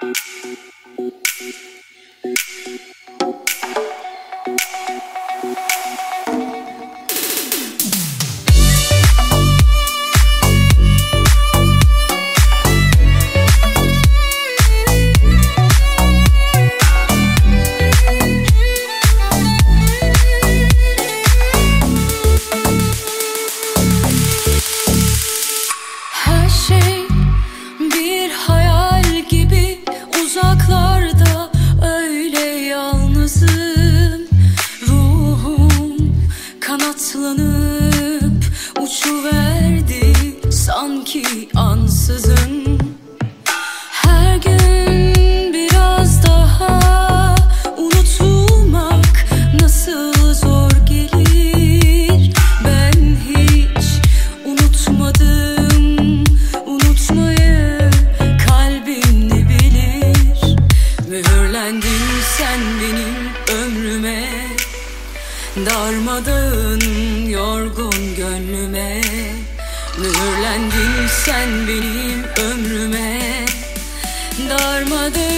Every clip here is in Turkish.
えっ? Darmadağın yorgun gönlüme. Mühürlendin sen benim ömrüme. Darmadağın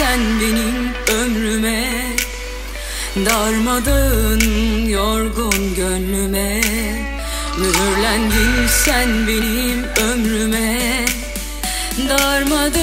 Sen benim ömrüme Darmadın yorgun gönlüme. Mühürlendin sen benim ömrüme Darmadın